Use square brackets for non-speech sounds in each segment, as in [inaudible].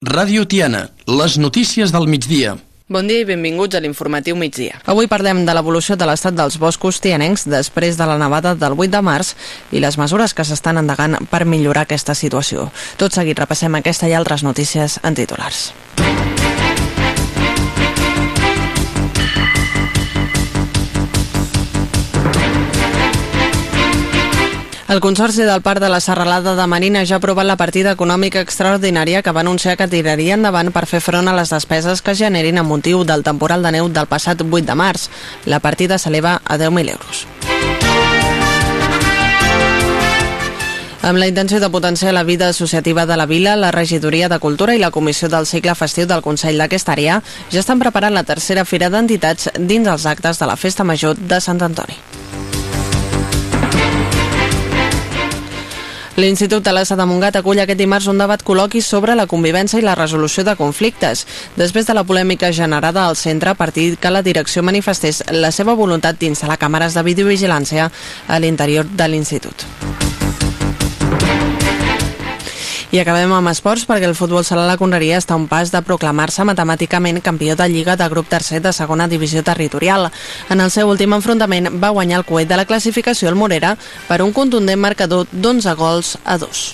Ràdio Tiana, les notícies del migdia. Bon dia i benvinguts a l'informatiu migdia. Avui parlem de l'evolució de l'estat dels boscos tianencs després de la nevada del 8 de març i les mesures que s'estan endegant per millorar aquesta situació. Tot seguit repassem aquesta i altres notícies en titulars. El Consorci del Parc de la Serralada de Marina ja ha aprovat la partida econòmica extraordinària que va anunciar que tiraria endavant per fer front a les despeses que generin a motiu del temporal de neu del passat 8 de març. La partida s'eleva a 10.000 euros. Amb la intenció de potenciar la vida associativa de la vila, la Regidoria de Cultura i la Comissió del Cicle Festiu del Consell d'aquesta àrea ja estan preparant la tercera fira d'entitats dins els actes de la Festa Major de Sant Antoni. L'Institut de Montgat acull aquest dimarts un debat col·loqui sobre la convivència i la resolució de conflictes, després de la polèmica generada al centre a partir que la direcció manifestés la seva voluntat d'instal·lar càmeres de videovigilància a l'interior de l'Institut. I acabem amb esports perquè el futbol sala la Conreria està a un pas de proclamar-se matemàticament campió de Lliga de grup tercer de segona divisió territorial. En el seu últim enfrontament va guanyar el coet de la classificació el Morera per un contundent marcador d'11 gols a 2.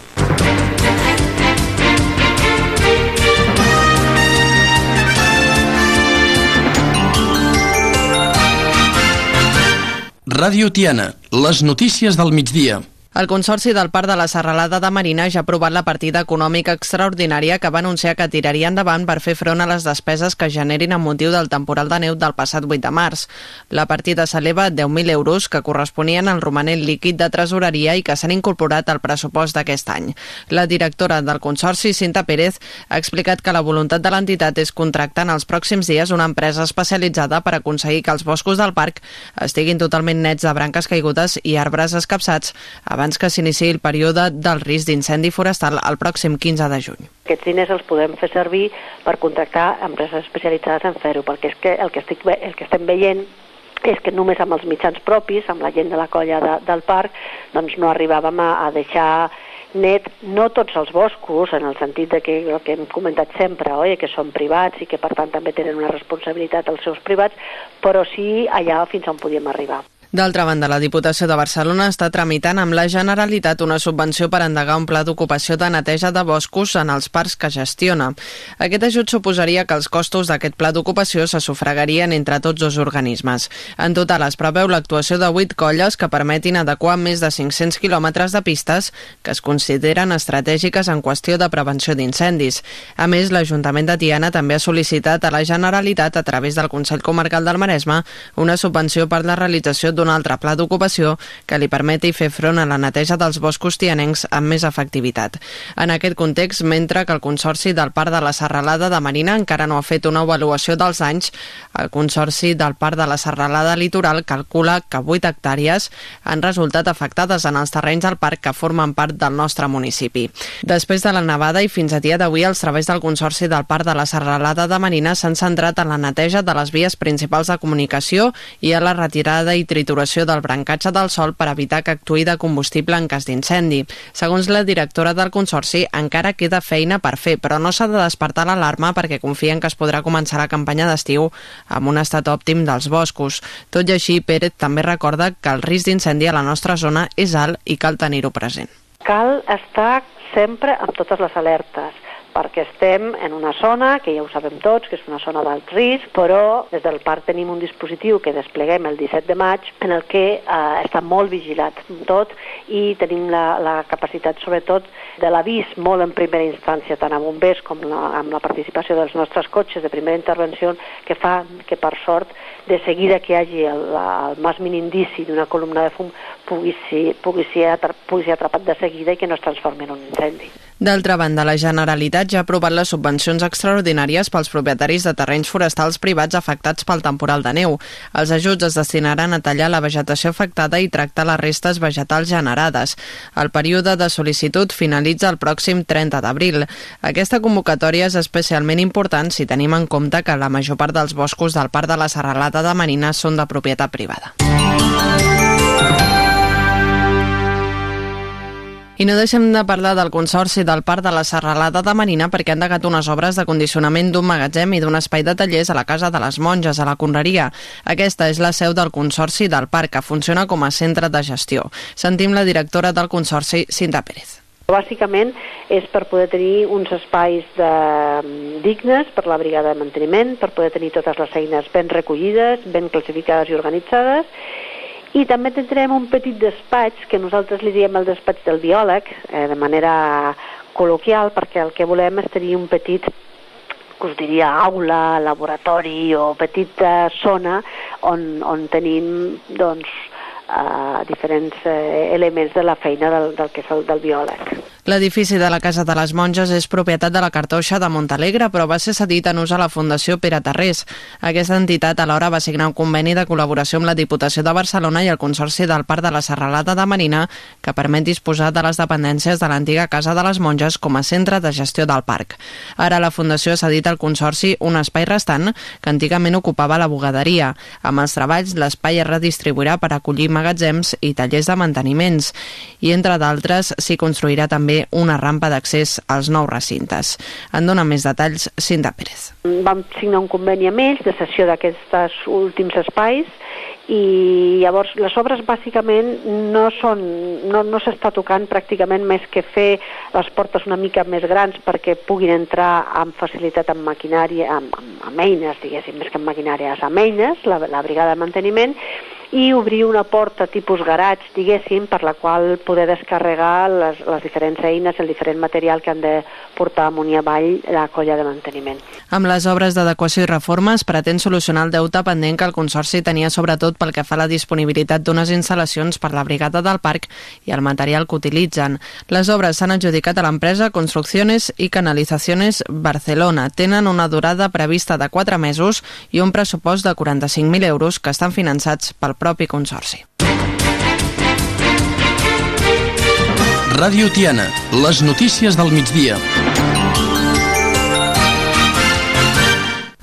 Ràdio Tiana, les notícies del migdia. El Consorci del Parc de la Serralada de Marina ja ha aprovat la partida econòmica extraordinària que va anunciar que tiraria endavant per fer front a les despeses que generin amb motiu del temporal de neu del passat 8 de març. La partida s'eleva a 10.000 euros que corresponien al romanent líquid de tresoreria i que s'han incorporat al pressupost d'aquest any. La directora del Consorci, Cinta Pérez, ha explicat que la voluntat de l'entitat és contractar en els pròxims dies una empresa especialitzada per aconseguir que els boscos del parc estiguin totalment nets de branques caigudes i arbres escapçats abans abans que s'iniciï el període del risc d'incendi forestal el pròxim 15 de juny. Aquests diners els podem fer servir per contractar empreses especialitzades en fer-ho, perquè és que el que, estic, el que estem veient és que només amb els mitjans propis, amb la gent de la colla de, del parc, doncs no arribàvem a, a deixar net no tots els boscos, en el sentit de que el que hem comentat sempre, oi? que són privats i que per tant també tenen una responsabilitat els seus privats, però sí allà fins on podíem arribar. D'altra banda, la Diputació de Barcelona està tramitant amb la Generalitat una subvenció per endegar un pla d'ocupació de neteja de boscos en els parcs que gestiona. Aquest ajut suposaria que els costos d'aquest pla d'ocupació se sufragarien entre tots dos organismes. En total es preveu l'actuació de 8 colles que permetin adequar més de 500 quilòmetres de pistes que es consideren estratègiques en qüestió de prevenció d'incendis. A més, l'Ajuntament de Tiana també ha sol·licitat a la Generalitat, a través del Consell Comarcal del Maresme, una subvenció per la realització d'un altre pla d'ocupació que li permeti fer front a la neteja dels boscos tianencs amb més efectivitat. En aquest context, mentre que el Consorci del Parc de la Serralada de Marina encara no ha fet una avaluació dels anys, el Consorci del Parc de la Serralada Litoral calcula que 8 hectàrees han resultat afectades en els terrenys del parc que formen part del nostre municipi. Després de la nevada i fins a dia d'avui, els treballs del Consorci del Parc de la Serralada de Marina s'han centrat en la neteja de les vies principals de comunicació i a la retirada i trituració trituració del brancatge del sol per evitar que actuï de combustible en cas d'incendi. Segons la directora del Consorci, encara queda feina per fer, però no s'ha de despertar l'alarma perquè confien que es podrà començar la campanya d'estiu amb un estat òptim dels boscos. Tot i així, Pérez també recorda que el risc d'incendi a la nostra zona és alt i cal tenir-ho present. Cal estar sempre amb totes les alertes perquè estem en una zona, que ja ho sabem tots, que és una zona d'alt risc, però des del parc tenim un dispositiu que despleguem el 17 de maig en el que eh, està molt vigilat tot i tenim la, la capacitat, sobretot, de l'avís molt en primera instància, tant a bombers com la, amb la participació dels nostres cotxes de primera intervenció, que fa que, per sort, de seguida que hi hagi el, el més mínim indici d'una columna de fum pugui ser, pugui, ser, pugui ser atrapat de seguida i que no es transformi en un incendi. D'altra banda, la Generalitat ja ha aprovat les subvencions extraordinàries pels propietaris de terrenys forestals privats afectats pel temporal de neu. Els ajuts es destinaran a tallar la vegetació afectada i tractar les restes vegetals generades. El període de sol·licitud finalitza el pròxim 30 d'abril. Aquesta convocatòria és especialment important si tenim en compte que la major part dels boscos del Parc de la Serralada de Marina són de propietat privada. I no deixem de parlar del Consorci del Parc de la Serralada de Marina perquè han degat unes obres de condicionament d'un magatzem i d'un espai de tallers a la Casa de les Monges, a la Conreria. Aquesta és la seu del Consorci del Parc, que funciona com a centre de gestió. Sentim la directora del Consorci, Cinta Pérez. Bàsicament és per poder tenir uns espais de, dignes per la brigada de manteniment, per poder tenir totes les eines ben recollides, ben classificades i organitzades i també tindrem un petit despatx, que nosaltres li diem el despatx del biòleg, eh, de manera col·loquial, perquè el que volem és tenir un petit que us diria aula, laboratori o petita zona on, on tenim doncs, eh, diferents eh, elements de la feina del, del que és el del biòleg. L'edifici de la Casa de les Monges és propietat de la Cartoixa de Montalegre, però va ser cedit en ús a la Fundació Pere Tarrés. Aquesta entitat alhora va signar un conveni de col·laboració amb la Diputació de Barcelona i el Consorci del Parc de la Serralada de Marina, que permet disposar de les dependències de l'antiga Casa de les Monges com a centre de gestió del parc. Ara la Fundació ha cedit al Consorci un espai restant que antigament ocupava la bugaderia. Amb els treballs, l'espai es redistribuirà per acollir magatzems i tallers de manteniments. I, entre d'altres, s'hi construirà també una rampa d'accés als nous recintes. En dona més detalls Cinta Pérez. Vam signar un conveni amb ells de cessió d'aquests últims espais i llavors les obres bàsicament no són no, no s'està tocant pràcticament més que fer les portes una mica més grans perquè puguin entrar amb facilitat amb maquinària, amb, amb, amb eines, diguéssim, més que amb maquinàries, amb eines, la, la brigada de manteniment, i obrir una porta tipus garatge, diguéssim, per la qual poder descarregar les, les diferents eines, el diferent material que han de portar amunt i avall la colla de manteniment. Amb les obres d'adequació i reforma es pretén solucionar el deute pendent que el Consorci tenia sobretot pel que fa a la disponibilitat d'unes instal·lacions per la brigada del parc i el material que utilitzen. Les obres s'han adjudicat a l'empresa Construcciones i Canalizaciones Barcelona. Tenen una durada prevista de 4 mesos i un pressupost de 45.000 euros que estan finançats pel propi Consorci. Ràdio Tiana, les notícies del migdia.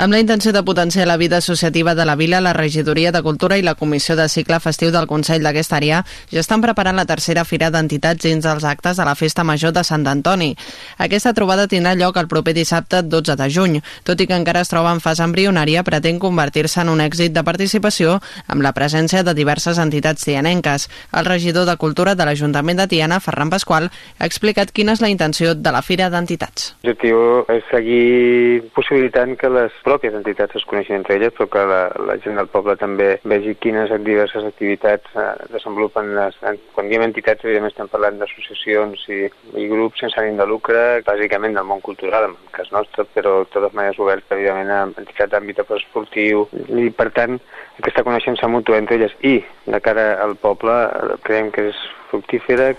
Amb la intenció de potenciar la vida associativa de la vila, la Regidoria de Cultura i la Comissió de Cicle Festiu del Consell d'aquesta àrea ja estan preparant la tercera fira d'entitats dins dels actes de la Festa Major de Sant Antoni. Aquesta trobada tindrà lloc el proper dissabte 12 de juny. Tot i que encara es troba en fase embrionària, pretén convertir-se en un èxit de participació amb la presència de diverses entitats tianenques. El regidor de Cultura de l'Ajuntament de Tiana, Ferran Pasqual, ha explicat quina és la intenció de la fira d'entitats. L'objectiu és seguir possibilitant que les pròpies entitats es coneixen entre elles, però que la, la gent del poble també vegi quines diverses activitats eh, desenvolupen les... Quan diem entitats, evidentment estem parlant d'associacions i, i grups sense ànim de lucre, bàsicament del món cultural, en el cas nostre, però de totes maneres oberts, evidentment, a entitats d'àmbit esportiu, i per tant, aquesta coneixença mútua entre elles i de cara al poble eh, creiem que és fructífera.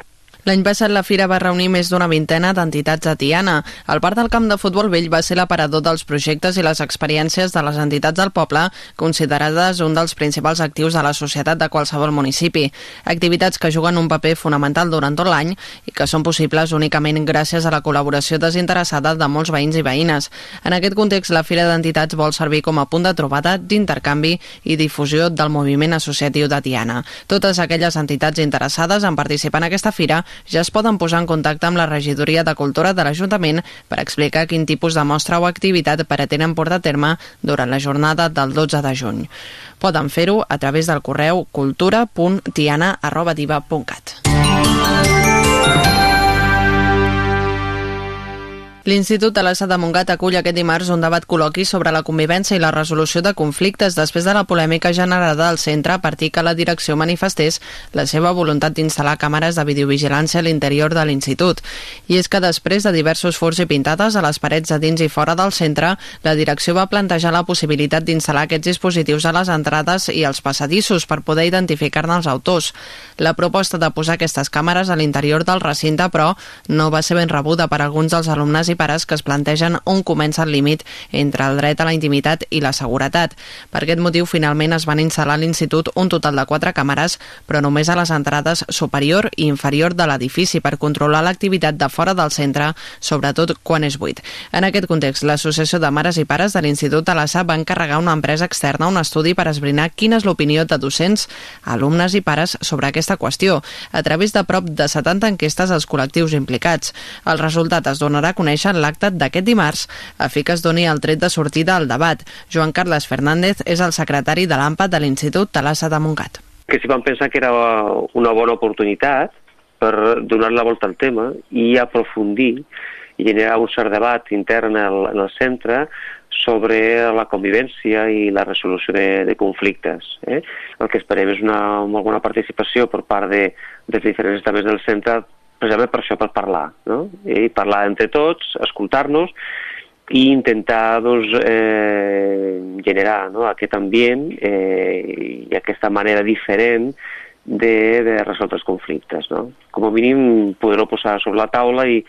L'any passat la fira va reunir més d'una vintena d'entitats a Tiana. El parc del camp de futbol vell va ser l'aparador dels projectes i les experiències de les entitats del poble, considerades un dels principals actius de la societat de qualsevol municipi. Activitats que juguen un paper fonamental durant tot l'any i que són possibles únicament gràcies a la col·laboració desinteressada de molts veïns i veïnes. En aquest context, la Fira d'Entitats vol servir com a punt de trobada, d'intercanvi i difusió del moviment associatiu de Tiana. Totes aquelles entitats interessades en participar en aquesta fira ja es poden posar en contacte amb la regidoria de Cultura de l'Ajuntament per explicar quin tipus de mostra o activitat pretenen portar a terme durant la jornada del 12 de juny. Poden fer-ho a través del correu cultura.tiana.diva.cat. L'Institut de l'Essa de Montgat acull aquest dimarts un debat col·loqui sobre la convivència i la resolució de conflictes després de la polèmica generada al centre a partir que la direcció manifestés la seva voluntat d'instal·lar càmeres de videovigilància a l'interior de l'Institut. I és que després de diversos furs i pintades a les parets de dins i fora del centre, la direcció va plantejar la possibilitat d'instal·lar aquests dispositius a les entrades i als passadissos per poder identificar-ne els autors. La proposta de posar aquestes càmeres a l'interior del recinte, però, no va ser ben rebuda per alguns dels alumnes i i pares que es plantegen on comença el límit entre el dret a la intimitat i la seguretat. Per aquest motiu, finalment es van instal·lar a l'institut un total de quatre càmeres, però només a les entrades superior i inferior de l'edifici per controlar l'activitat de fora del centre, sobretot quan és buit. En aquest context, l'Associació de Mares i Pares de l'Institut Alassà va encarregar una empresa externa un estudi per esbrinar quina és l'opinió de docents, alumnes i pares sobre aquesta qüestió, a través de prop de 70 enquestes als col·lectius implicats. El resultat es donarà a conèixer en l'acte d'aquest dimarts, a fi que es doni el tret de sortida al debat. Joan Carles Fernández és el secretari de l'AMPA de l'Institut Talassa de Montgat. Que si van pensar que era una bona oportunitat per donar la volta al tema i aprofundir i generar un cert debat intern en el centre sobre la convivència i la resolució de, de conflictes. Eh? El que esperem és una molt bona participació per part de, dels diferents estaments del centre, precisament per això, per parlar, no? I parlar entre tots, escoltar-nos i intentar doncs, eh, generar no? aquest ambient eh, i aquesta manera diferent de, de resoldre els conflictes. No? Com a mínim poder-ho posar sobre la taula i,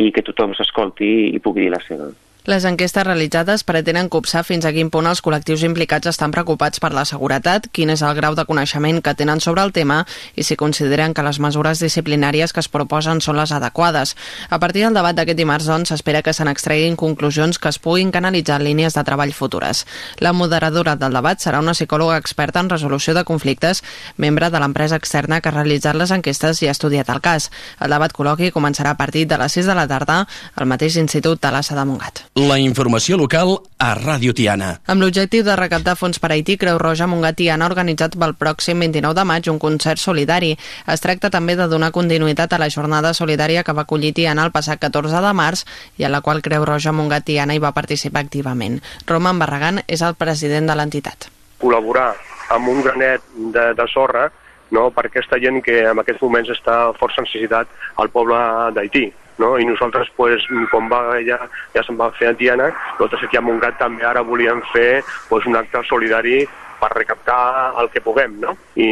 i que tothom s'escolti i pugui dir la seva. Les enquestes realitzades pretenen copsar fins a quin punt els col·lectius implicats estan preocupats per la seguretat, quin és el grau de coneixement que tenen sobre el tema i si consideren que les mesures disciplinàries que es proposen són les adequades. A partir del debat d'aquest dimarts, doncs, s'espera que se n'extreguin conclusions que es puguin canalitzar en línies de treball futures. La moderadora del debat serà una psicòloga experta en resolució de conflictes, membre de l'empresa externa que ha realitzat les enquestes i ha estudiat el cas. El debat col·loqui començarà a partir de les 6 de la tarda al mateix Institut Talassa de Montgat. La informació local a Ràdio Tiana. Amb l'objectiu de recaptar fons per Haití, Creu Roja Montgat Tiana ha organitzat pel pròxim 29 de maig un concert solidari. Es tracta també de donar continuïtat a la jornada solidària que va acollir Tiana el passat 14 de març i a la qual Creu Roja Montgat Tiana hi va participar activament. Roman Barragán és el president de l'entitat. Col·laborar amb un granet de, de sorra no, per aquesta gent que en aquests moments està força necessitat al poble d'Haití no? i nosaltres, pues, quan va, ja, ja se'n va fer a Tiana, nosaltres aquí a Montgat també ara volíem fer pues, un acte solidari per recaptar el que puguem, no? I,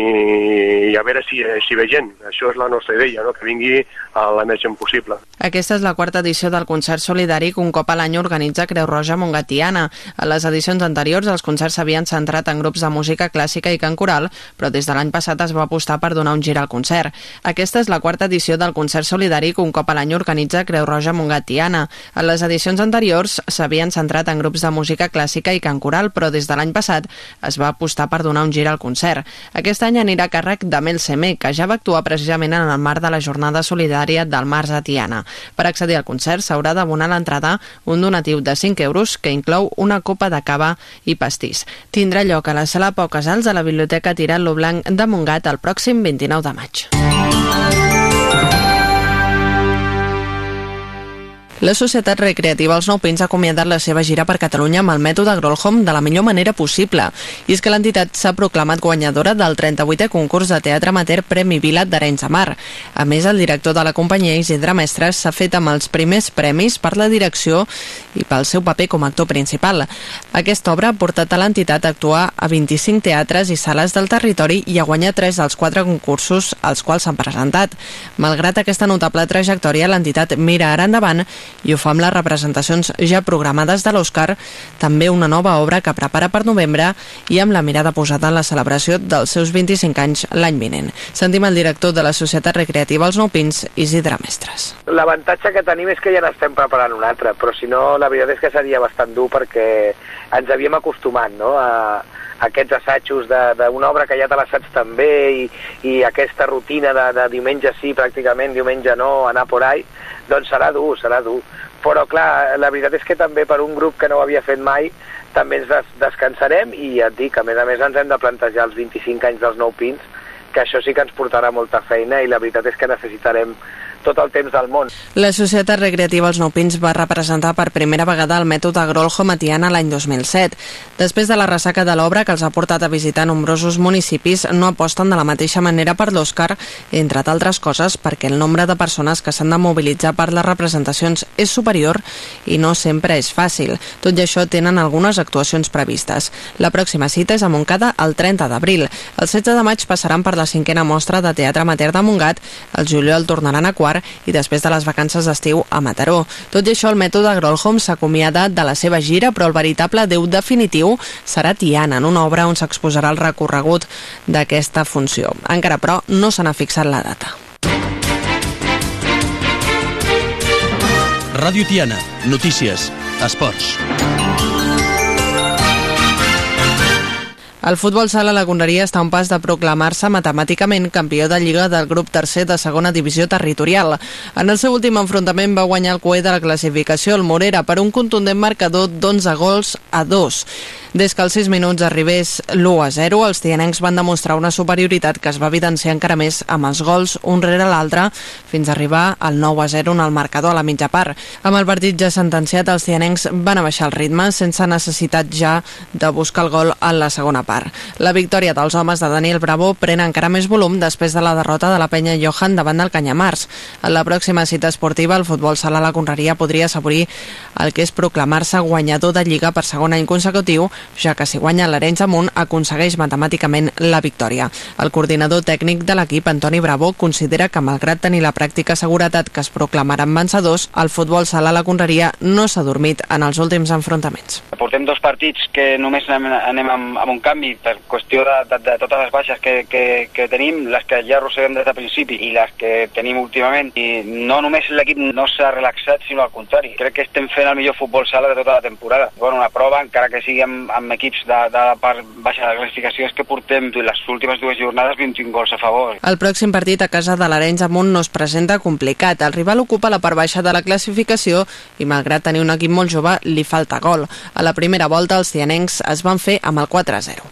i a veure si, si ve gent. Això és la nostra idea, no? que vingui a la més gent possible. Aquesta és la quarta edició del concert solidari que un cop a l'any organitza Creu Roja Montgatiana. A les edicions anteriors els concerts s'havien centrat en grups de música clàssica i cant coral, però des de l'any passat es va apostar per donar un gir al concert. Aquesta és la quarta edició del concert solidari que un cop a l'any organitza Creu Roja Montgatiana. A les edicions anteriors s'havien centrat en grups de música clàssica i cant coral, però des de l'any passat es va apostar per donar un gir al concert. Aquest any anirà a càrrec de Mel Semé, que ja va actuar precisament en el marc de la jornada solidària del Març a Tiana. Per accedir al concert s'haurà d'abonar l'entrada un donatiu de 5 euros que inclou una copa de cava i pastís. Tindrà lloc a la sala Pau Casals de la Biblioteca Tirant Lo Blanc de Montgat el pròxim 29 de maig. La Societat Recreativa Els Nou Pins ha acomiadat la seva gira per Catalunya amb el mètode Grolholm de la millor manera possible. I és que l'entitat s'ha proclamat guanyadora del 38è concurs de teatre amateur Premi Vila d'Arenys de Mar. A més, el director de la companyia, Isidre Mestres, s'ha fet amb els primers premis per la direcció i pel seu paper com a actor principal. Aquesta obra ha portat a l'entitat a actuar a 25 teatres i sales del territori i a guanyar 3 dels 4 concursos als quals s'han presentat. Malgrat aquesta notable trajectòria, l'entitat mira ara endavant i ho fa amb les representacions ja programades de l'Oscar, també una nova obra que prepara per novembre i amb la mirada posada en la celebració dels seus 25 anys l'any vinent. Sentim el director de la Societat Recreativa Els Nou Pins, Isidre Mestres. L'avantatge que tenim és que ja n'estem preparant un altre, però si no, la veritat és que seria bastant dur perquè ens havíem acostumat no? a, aquests assajos d'una obra que ja te l'assaig també i, i aquesta rutina de, de diumenge sí, pràcticament, diumenge no, anar por ahí, doncs serà dur, serà dur. Però clar, la veritat és que també per un grup que no ho havia fet mai també ens des descansarem i ja et dic, a més a més ens hem de plantejar els 25 anys dels nou pins, que això sí que ens portarà molta feina i la veritat és que necessitarem tot el temps del món. La Societat Recreativa Els Nou Pins va representar per primera vegada el mètode Grolho Matiana l'any 2007. Després de la ressaca de l'obra que els ha portat a visitar nombrosos municipis, no aposten de la mateixa manera per l'Oscar, entre d'altres coses perquè el nombre de persones que s'han de mobilitzar per les representacions és superior i no sempre és fàcil. Tot i això tenen algunes actuacions previstes. La pròxima cita és a Montcada el 30 d'abril. El 16 de maig passaran per la cinquena mostra de teatre amateur de Montgat, el juliol tornaran a quart escolar i després de les vacances d'estiu a Mataró. Tot i això, el mètode Grolholm s'acomiada de la seva gira, però el veritable Déu definitiu serà Tiana, en una obra on s'exposarà el recorregut d'aquesta funció. Encara, però, no se n'ha fixat la data. Ràdio Tiana, notícies, esports. El futbol sala la Conreria està a un pas de proclamar-se matemàticament campió de Lliga del grup tercer de segona divisió territorial. En el seu últim enfrontament va guanyar el coet de la classificació el Morera per un contundent marcador d'11 gols a 2. Des que als 6 minuts arribés l'1 a 0, els tianencs van demostrar una superioritat que es va evidenciar encara més amb els gols un rere l'altre fins a arribar al 9 a 0 en el marcador a la mitja part. Amb el partit ja sentenciat, els tianencs van abaixar el ritme sense necessitat ja de buscar el gol en la segona part. La victòria dels homes de Daniel Bravo pren encara més volum després de la derrota de la penya Johan davant del Canyamars. En la pròxima cita esportiva, el futbol sala la Conreria podria assaborir el que és proclamar-se guanyador de Lliga per segon any consecutiu ja que si guanya l'Arenys amunt aconsegueix matemàticament la victòria. El coordinador tècnic de l'equip, Antoni Bravo, considera que malgrat tenir la pràctica seguretat que es proclamaran vencedors, el futbol sala la Conreria no s'ha dormit en els últims enfrontaments. Portem dos partits que només anem, anem amb, amb un canvi per qüestió de, de, de totes les baixes que, que, que tenim, les que ja arrosseguem des de principi i les que tenim últimament. I no només l'equip no s'ha relaxat, sinó al contrari. Crec que estem fent el millor futbol sala de tota la temporada. Bueno, una prova, encara que sigui amb, amb equips de, de la part baixa de la classificació és que portem les últimes dues jornades 25 gols a favor. El pròxim partit a casa de l'Arenys Amunt no es presenta complicat. El rival ocupa la part baixa de la classificació i malgrat tenir un equip molt jove li falta gol. A la primera volta els tianencs es van fer amb el 4-0.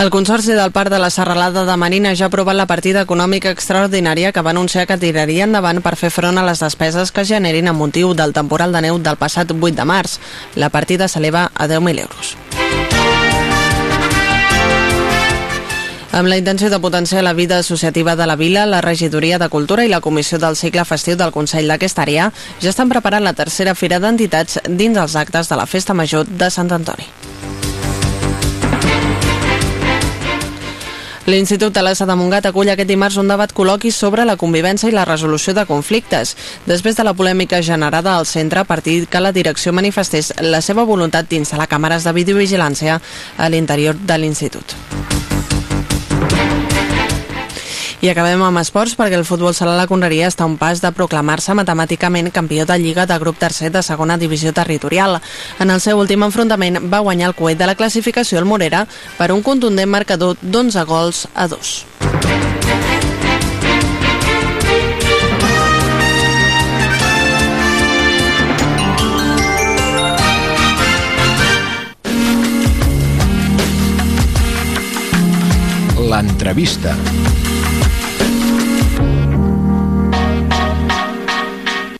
El Consorci del Parc de la Serralada de Marina ja ha aprovat la partida econòmica extraordinària que va anunciar que tiraria endavant per fer front a les despeses que generin a motiu del temporal de neu del passat 8 de març. La partida s'eleva a 10.000 euros. Amb la intenció de potenciar la vida associativa de la vila, la Regidoria de Cultura i la Comissió del Cicle Festiu del Consell d'aquesta àrea ja estan preparant la tercera fira d'entitats dins els actes de la Festa Major de Sant Antoni. L'Institut Talassa de Montgat acull aquest dimarts un debat col·loqui sobre la convivència i la resolució de conflictes, després de la polèmica generada al centre a partir que la direcció manifestés la seva voluntat d'instal·lar càmeres de videovigilància a l'interior de l'Institut. I acabem amb esports perquè el futbol sala la Conreria està a un pas de proclamar-se matemàticament campió de Lliga de grup tercer de segona divisió territorial. En el seu últim enfrontament va guanyar el coet de la classificació el Morera per un contundent marcador d'11 gols a 2. L'entrevista.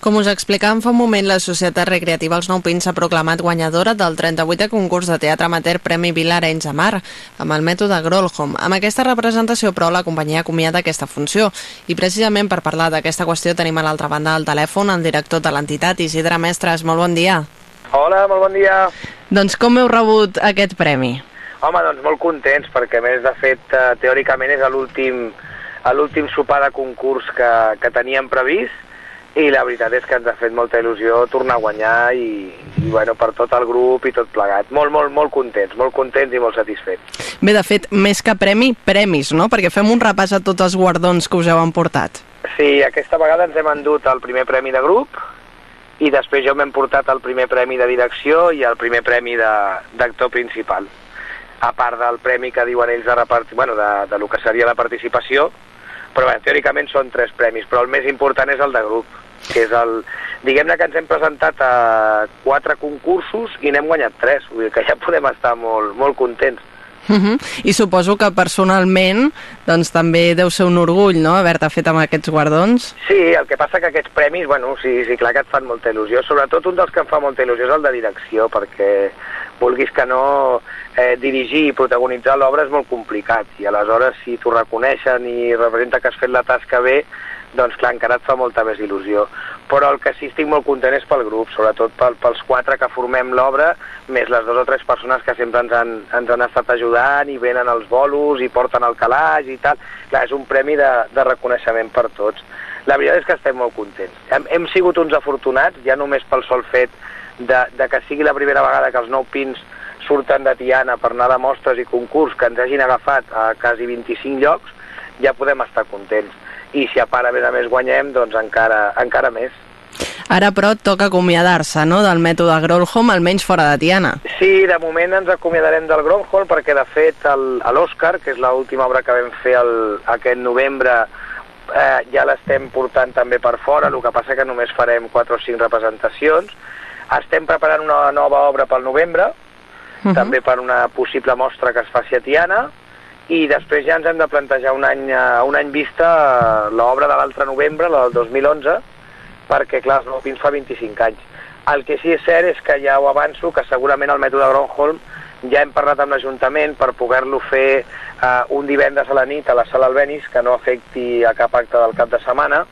Com us explicàvem fa un moment, la Societat Recreativa Els Nou Pins s'ha proclamat guanyadora del 38è concurs de teatre amateur Premi Vila Arenys de Mar, amb el mètode Grolholm. Amb aquesta representació, però, la companyia acomiada aquesta funció. I precisament per parlar d'aquesta qüestió tenim a l'altra banda del telèfon el director de l'entitat, Isidre Mestres. Molt bon dia. Hola, molt bon dia. Doncs com heu rebut aquest premi? Home, doncs molt contents, perquè a més, de fet, eh, teòricament és l'últim sopar de concurs que, que teníem previst i la veritat és que ens ha fet molta il·lusió tornar a guanyar i, i bueno, per tot el grup i tot plegat. Molt, molt, molt contents, molt contents i molt satisfets. Bé, de fet, més que premi, premis, no? Perquè fem un repàs a tots els guardons que us heu emportat. Sí, aquesta vegada ens hem endut el primer premi de grup i després jo m'hem portat el primer premi de direcció i el primer premi d'actor principal. A part del premi que diuen ells de, repartir, bueno, de, de lo que seria la participació, però bé, teòricament són tres premis, però el més important és el de grup, que és el... Diguem-ne que ens hem presentat a quatre concursos i n'hem guanyat tres, vull dir que ja [laughs] podem estar molt, molt contents. Uh -huh. I suposo que personalment doncs, també deu ser un orgull, no?, haver-te fet amb aquests guardons. Sí, el que passa que aquests premis, bueno, sí, sí, clar que et fan molta il·lusió. Sobretot un dels que em fa molta il·lusió és el de direcció, perquè vulguis que no, eh, dirigir i protagonitzar l'obra és molt complicat i aleshores si t'ho reconeixen i representa que has fet la tasca bé, doncs clar, encara et fa molta més il·lusió. Però el que sí estic molt content és pel grup, sobretot pel, pels quatre que formem l'obra, més les dues o tres persones que sempre ens han, ens han estat ajudant i venen els bolos i porten el calaix i tal. Clar, és un premi de, de reconeixement per tots. La veritat és que estem molt contents. Hem, hem sigut uns afortunats, ja només pel sol fet de, de que sigui la primera vegada que els nou pins surten de Tiana per anar de mostres i concurs que ens hagin agafat a quasi 25 llocs, ja podem estar contents. I si a part, a més a més, guanyem, doncs encara, encara més. Ara, però, toca acomiadar-se, no?, del mètode Grolholm, almenys fora de Tiana. Sí, de moment ens acomiadarem del Grolholm perquè, de fet, l'Òscar, que és l'última obra que vam fer el, aquest novembre, eh, ja l'estem portant també per fora, el que passa que només farem 4 o 5 representacions. Estem preparant una nova obra pel novembre, uh -huh. també per una possible mostra que es faci a Tiana, i després ja ens hem de plantejar un any, a un any vista l'obra de l'altre novembre, la del 2011, perquè, clar, els Pins fa 25 anys. El que sí és cert és que ja ho avanço, que segurament el mètode Gronholm ja hem parlat amb l'Ajuntament per poder-lo fer eh, un divendres a la nit a la sala Albenis, que no afecti a cap acte del cap de setmana,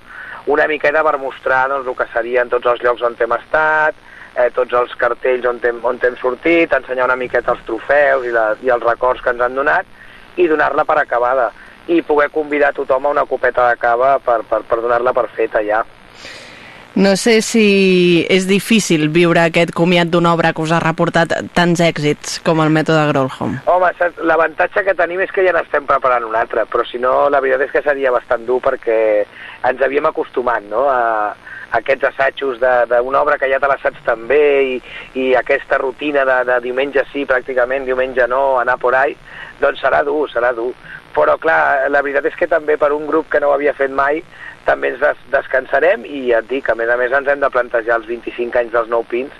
una miqueta per mostrar doncs, el que serien tots els llocs on hem estat, eh, tots els cartells on hem, on hem sortit, ensenyar una miqueta els trofeus i, la, i els records que ens han donat i donar-la per acabada i poder convidar tothom a una copeta de cava per, per, per donar-la per feta ja. No sé si és difícil viure aquest comiat d'una obra que us ha reportat tants èxits com el mètode Grolholm. Home, l'avantatge que tenim és que ja n'estem preparant un altre, però si no, la veritat és que seria bastant dur perquè ens havíem acostumat no? a, a aquests assajos d'una obra que ja te la saps també i, i aquesta rutina de, de diumenge sí, pràcticament, diumenge no, anar por ahí, doncs serà dur, serà dur. Però clar, la veritat és que també per un grup que no ho havia fet mai també ens des descansarem i ja et dic, a més a més ens hem de plantejar els 25 anys dels nou pins,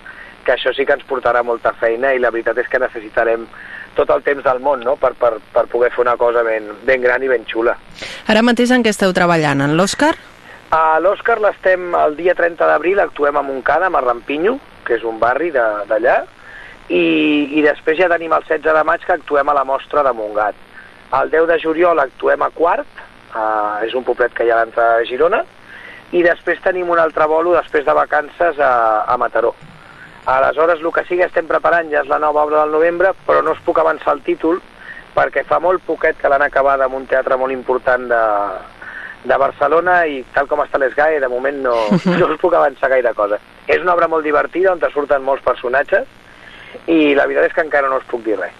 que això sí que ens portarà molta feina i la veritat és que necessitarem tot el temps del món no? per, per, per poder fer una cosa ben, ben gran i ben xula. Ara mateix en què esteu treballant? En l'Òscar? A l'Òscar l'estem el dia 30 d'abril, actuem a Montcada, a Rampinyo, que és un barri d'allà, i, i després ja tenim el 16 de maig que actuem a la mostra de Montgat. El 10 de juliol actuem a Quart, uh, és un poblet que hi ha a Girona, i després tenim un altre bolo després de vacances a, a Mataró. Aleshores, el que sí que estem preparant ja és la nova obra del novembre, però no us puc avançar el títol, perquè fa molt poquet que l'han acabada en un teatre molt important de, de Barcelona i tal com està l'Esgai, de moment no, [laughs] no us puc avançar gaire cosa. És una obra molt divertida on te surten molts personatges i la veritat és que encara no us puc dir res.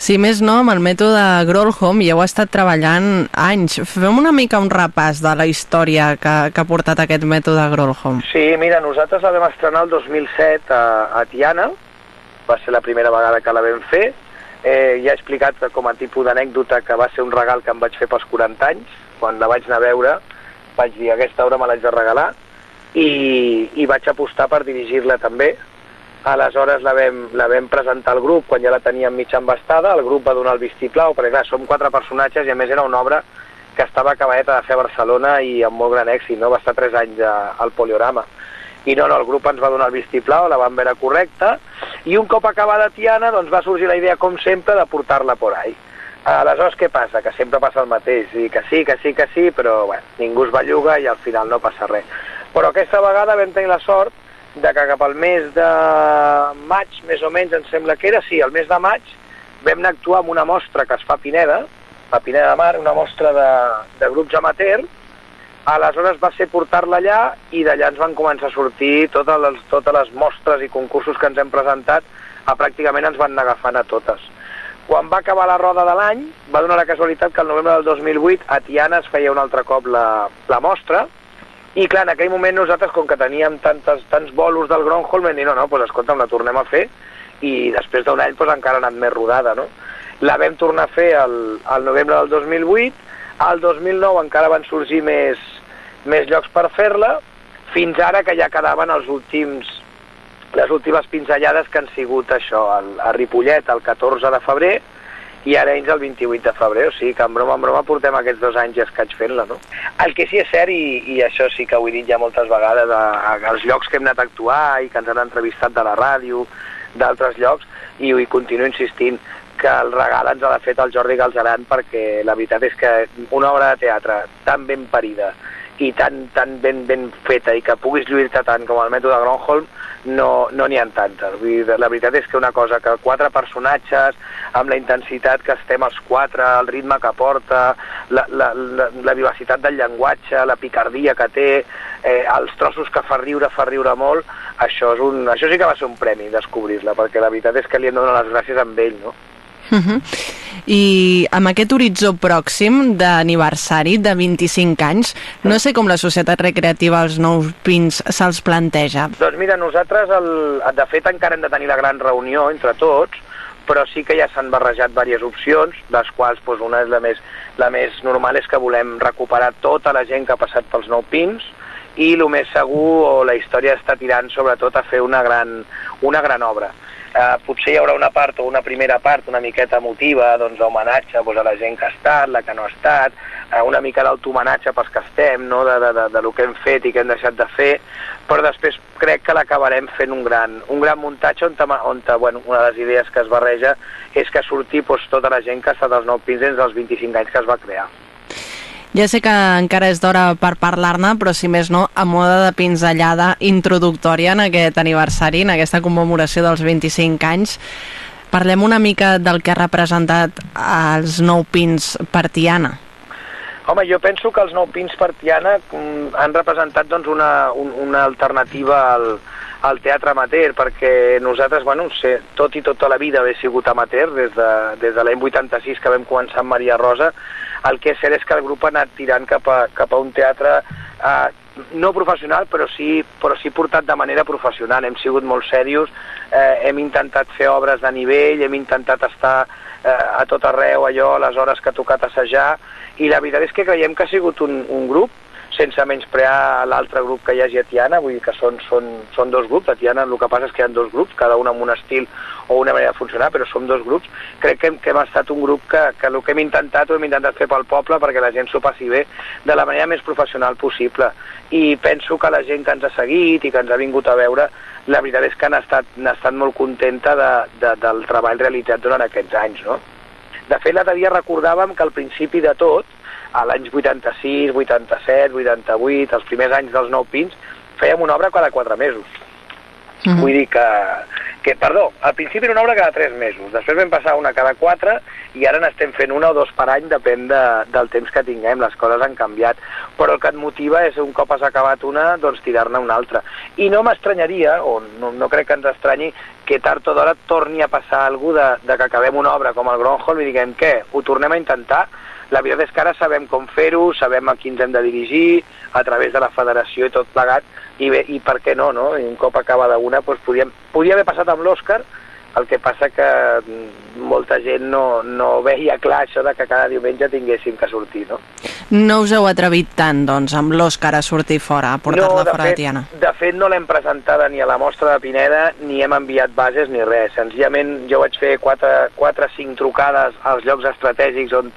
Si més no, amb el mètode Grolholm ja heu estat treballant anys. Fem una mica un repàs de la història que, que ha portat aquest mètode Grolholm. Sí, mira, nosaltres la vam estrenar el 2007 a, a Tiana, va ser la primera vegada que la vam fer. Eh, ja he explicat com a tipus d'anècdota que va ser un regal que em vaig fer pels 40 anys, quan la vaig anar a veure vaig dir aquesta obra me l'haig de regalar i, i vaig apostar per dirigir-la també aleshores la vam, la vam presentar al grup quan ja la teníem mitja embastada, el grup va donar el vistiplau, perquè clar, som quatre personatges i a més era una obra que estava acabadeta de fer a Barcelona i amb molt gran èxit, no? va estar tres anys a, al Poliorama. I no, no, el grup ens va donar el vistiplau, la van veure correcta, i un cop acabada Tiana, doncs va sorgir la idea, com sempre, de portar-la por ahí. Aleshores, què passa? Que sempre passa el mateix, i que sí, que sí, que sí, però bueno, ningú es belluga i al final no passa res. Però aquesta vegada vam tenir la sort de que cap al mes de maig, més o menys, em sembla que era, sí, el mes de maig, vam anar a actuar amb una mostra que es fa a Pineda, a Pineda de Mar, una mostra de, de grups amateur, aleshores va ser portar-la allà i d'allà ens van començar a sortir totes les, totes les mostres i concursos que ens hem presentat, a pràcticament ens van anar agafant a totes. Quan va acabar la roda de l'any, va donar la casualitat que el novembre del 2008 a Tiana es feia un altre cop la, la mostra, i clar, en aquell moment nosaltres, com que teníem tantes, tants bolos del Gronholm, vam dir, no, no, doncs escolta'm, la tornem a fer, i després d'un any doncs, encara ha anat més rodada, no? La vam tornar a fer al, al novembre del 2008, al 2009 encara van sorgir més, més llocs per fer-la, fins ara que ja quedaven els últims, les últimes pinzellades que han sigut això, el, a Ripollet el 14 de febrer, i ara ells el 28 de febrer, o sigui que en broma en broma portem aquests dos anys i escaig fent-la, no? El que sí és cert, i, i això sí que ho he dit ja moltes vegades, a, a, als llocs que hem anat a actuar i que ens han entrevistat de la ràdio, d'altres llocs i hi continuo insistint que el regal ens l'ha fet el Jordi Galzeran perquè la veritat és que una obra de teatre tan ben parida i tan, tan ben, ben feta i que puguis lluir-te tant com el mètode Gronholm no n'hi no ha tantes. Vull dir, la veritat és que una cosa, que quatre personatges, amb la intensitat que estem els quatre, el ritme que porta, la, la, la, la vivacitat del llenguatge, la picardia que té, eh, els trossos que fa riure, fa riure molt, això, és un, això sí que va ser un premi descobrir-la, perquè la veritat és que li hem de donar les gràcies amb ell, no? Uh -huh. I amb aquest horitzó pròxim d'aniversari de 25 anys, no sé com la Societat Recreativa als Nous Pins se'ls planteja. Doncs mira, nosaltres, el, de fet, encara hem de tenir la gran reunió entre tots, però sí que ja s'han barrejat diverses opcions, les quals doncs, una és la més, la més normal és que volem recuperar tota la gent que ha passat pels Nou Pins, i el més segur, o la història està tirant sobretot a fer una gran, una gran obra eh, potser hi haurà una part o una primera part una miqueta emotiva, doncs homenatge doncs, a la gent que ha estat, la que no ha estat, eh, una mica d'automenatge pels que estem, no? de, de, de, de lo que hem fet i que hem deixat de fer, però després crec que l'acabarem fent un gran, un gran muntatge on, on bueno, una de les idees que es barreja és que surti doncs, tota la gent que ha estat als nou pins dels 25 anys que es va crear. Ja sé que encara és d'hora per parlar-ne, però si més no, a moda de pinzellada introductòria en aquest aniversari, en aquesta commemoració dels 25 anys, parlem una mica del que ha representat els nou pins per Tiana. Home, jo penso que els nou pins per Tiana mm, han representat doncs, una, un, una alternativa al, al teatre amateur, perquè nosaltres, bueno, sé, tot i tota la vida he sigut amateur, des de, des de l'any 86 que vam començar amb Maria Rosa, el que és cert és que el grup ha anat tirant cap a, cap a un teatre eh, no professional, però sí, però sí portat de manera professional. Hem sigut molt serios, eh, hem intentat fer obres de nivell, hem intentat estar eh, a tot arreu allò, a les hores que ha tocat assajar, i la veritat és que creiem que ha sigut un, un grup sense menysprear l'altre grup que hi hagi a Tiana, vull dir que són, són, són dos grups, a Tiana el que passa és que hi ha dos grups, cada un amb un estil o una manera de funcionar, però som dos grups. Crec que, que hem estat un grup que, que el que hem intentat ho hem intentat fer pel poble perquè la gent s'ho passi bé de la manera més professional possible. I penso que la gent que ens ha seguit i que ens ha vingut a veure, la veritat és que han estat, han estat molt contenta de, de, del treball realitzat durant aquests anys, no? De fet, l'altre dia recordàvem que al principi de tot, a l'any 86, 87, 88, els primers anys dels Nou Pins, fèiem una obra cada quatre mesos. Uh -huh. Vull dir que, que, perdó, al principi era una obra cada tres mesos, després vam passar una cada quatre i ara n'estem fent una o dos per any, depèn de, del temps que tinguem, les coses han canviat. Però el que et motiva és un cop has acabat una, doncs tirar-ne una altra. I no m'estranyaria, o no, no crec que ens estranyi, que tard o d'hora torni a passar alguna de, de que acabem una obra com el Gronholm i diguem, què, ho tornem a intentar? La veritat és que ara sabem com fer-ho, sabem a qui ens hem de dirigir, a través de la federació i tot plegat, i, bé, i per què no, no? I un cop acabada una, doncs podíem, podia haver passat amb l'Òscar, el que passa que mm, molta gent no, no veia clar això de que cada diumenge tinguéssim que sortir, no? No us heu atrevit tant, doncs, amb l'Òscar a sortir fora, a portar-la no, fora fet, de Tiana? De fet, no l'hem presentada ni a la mostra de Pineda, ni hem enviat bases ni res. Senzillament jo vaig fer 4-5 trucades als llocs estratègics on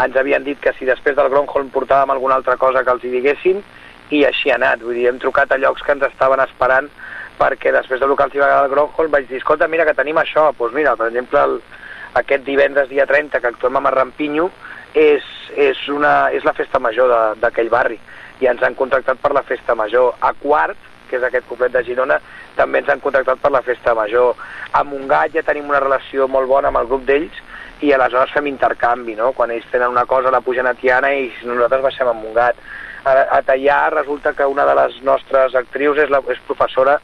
ens havien dit que si després del Gronholm portàvem alguna altra cosa que els hi diguessin i així ha anat, vull dir, hem trucat a llocs que ens estaven esperant perquè després del que els hi va agradar el Gronholm vaig dir, escolta, mira que tenim això, doncs pues mira, per exemple, el, aquest divendres dia 30 que actuem a Marrampinyo és, és, una, és la festa major d'aquell barri i ens han contractat per la festa major. A Quart, que és aquest poblet de Girona, també ens han contractat per la festa major. A Montgat ja tenim una relació molt bona amb el grup d'ells i aleshores fem intercanvi, no? Quan ells tenen una cosa la pugen a Tiana i nosaltres baixem a Montgat. A, a Tallà resulta que una de les nostres actrius és, la, és professora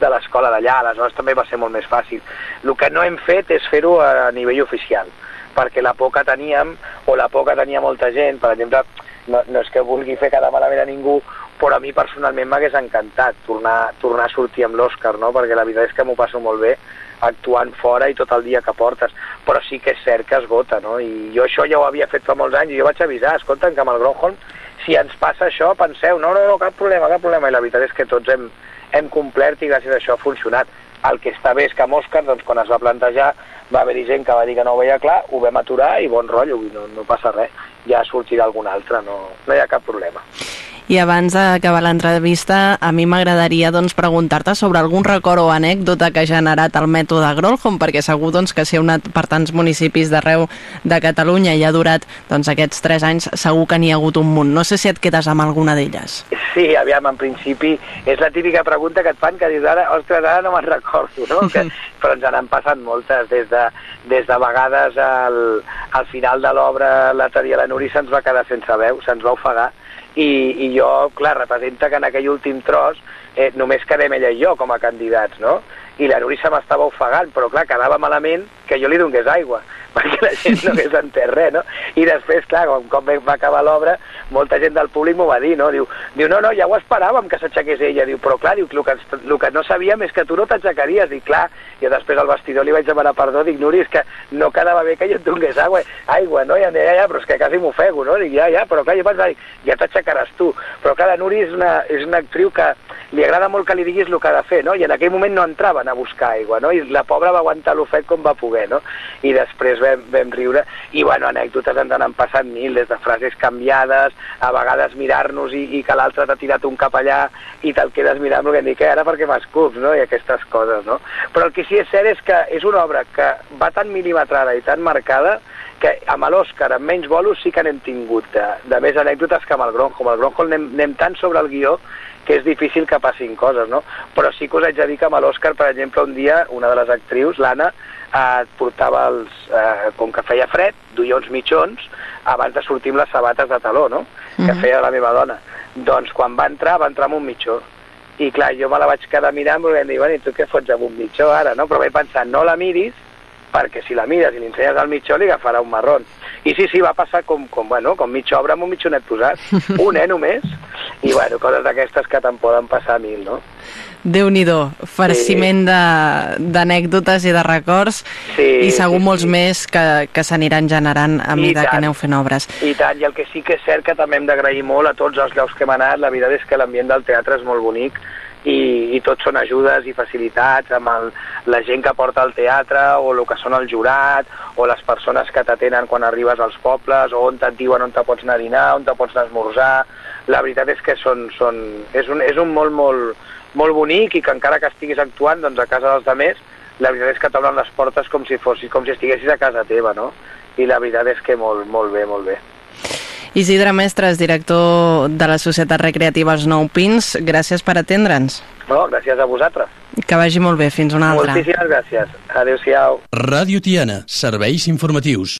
de l'escola d'allà, aleshores també va ser molt més fàcil. El que no hem fet és fer-ho a nivell oficial, perquè la por que teníem, o la por que tenia molta gent, per exemple, no, no és que vulgui fer cada malament a ningú, però a mi personalment m'hagués encantat tornar, tornar a sortir amb l'Òscar, no? perquè la veritat és que m'ho passo molt bé actuant fora i tot el dia que portes, però sí que és cert que es vota, no? I jo això ja ho havia fet fa molts anys i jo vaig avisar, escolta, que amb el Gronholm, si ens passa això, penseu, no, no, no, cap problema, cap problema, i la veritat és que tots hem, hem complert i gràcies a això ha funcionat. El que està bé és que amb Òscar, doncs, quan es va plantejar, va haver-hi gent que va dir que no ho veia clar, ho vam aturar i bon rotllo, no, no passa res, ja sortirà algun altre, no, no hi ha cap problema. I abans d'acabar l'entrevista, a mi m'agradaria doncs, preguntar-te sobre algun record o anècdota que ha generat el mètode Grolholm, perquè segur doncs, que si heu anat per tants municipis d'arreu de Catalunya i ha durat doncs, aquests tres anys, segur que n'hi ha hagut un munt. No sé si et quedes amb alguna d'elles. Sí, aviam, en principi, és la típica pregunta que et fan que dius ara, ostres, ara no me'n recordo, no? Que, [laughs] però ens n'han passat moltes, des de, des de vegades al, al final de l'obra la Taria la Nuri se'ns va quedar sense veu, se'ns va ofegar, i, i jo, clar, representa que en aquell últim tros eh, només quedem ella i jo com a candidats, no? I la Nuri se m'estava ofegant, però clar, quedava malament que jo li donés aigua perquè la gent no hagués entès res, no? I després, clar, com, com va acabar l'obra, molta gent del públic m'ho va dir, no? Diu, diu, no, no, ja ho esperàvem que s'aixequés ella. Diu, però clar, diu, el que, el que no sabíem és que tu no t'aixecaries. I clar, i després al vestidor li vaig demanar perdó, dic, Nuri, és que no quedava bé que jo et donés aigua, aigua no? Deia, ja, ja, però és que quasi m'ofego, no? Dic, ja, ja, però clar, jo pensava, ja t'aixecaràs tu. Però clar, la Nuri és una, és una actriu que li agrada molt que li diguis el que ha de fer, no? I en aquell moment no entraven a buscar aigua, no? I la pobra va aguantar l'ofec com va poder, no? I després vam, vam riure, i bueno, anècdotes ens han passat mil, des de frases canviades, a vegades mirar-nos i, i que l'altre t'ha tirat un cap allà i te'l quedes mirant que dic, ara perquè m'escups, no? I aquestes coses, no? Però el que sí és cert és que és una obra que va tan milimetrada i tan marcada que amb l'Òscar, amb menys bolos, sí que n'hem tingut de, de més anècdotes que amb el Gronjo. Amb el Gronjo anem, anem tant sobre el guió que és difícil que passin coses, no? Però sí que us haig de dir que amb l'Òscar, per exemple, un dia una de les actrius, l'Anna, eh, portava els, eh, com que feia fred, duia uns mitjons abans de sortir amb les sabates de taló, no? Que Mhm. feia la meva dona. Doncs quan va entrar, va entrar amb un mitjó. I clar, jo me la vaig quedar mirant perquè em dic, bueno, i tu què fots amb un mitjó ara, no? Però vaig pensar, no la miris, perquè si la mires i li ensenyes el mitjó li agafarà un marrón. I sí, sí, va passar com, com, bueno, com mitja obra amb un mitjonet posat, [laughs] un, eh, només, i bueno, coses d'aquestes que te'n poden passar mil, no? Déu-n'hi-do, farciment de- d'anècdotes i de records Sí, i segur sí, molts sí. més que, que s'aniran generant a mesura que aneu fent obres. I tant, i el que sí que és cert que també hem d'agrair molt a tots els llocs que hem anat, la veritat és que l'ambient del teatre és molt bonic i, i tots són ajudes i facilitats amb el, la gent que porta al teatre o el que són el jurat o les persones que t'atenen quan arribes als pobles o on et diuen on te pots anar a dinar, on te pots anar a esmorzar. La veritat és que són, són, és, un, és un molt, molt, molt bonic i que encara que estiguis actuant doncs, a casa dels altres, la veritat és que t'obren les portes com si, fossis, com si estiguessis a casa teva, no? I la veritat és que molt, molt bé, molt bé. Isidre Mestres, director de la Societat Recreativa Els Nou Pins, gràcies per atendre'ns. No, gràcies a vosaltres. Que vagi molt bé, fins una altra. Moltíssimes gràcies. Adéu-siau. Ràdio Tiana, serveis informatius.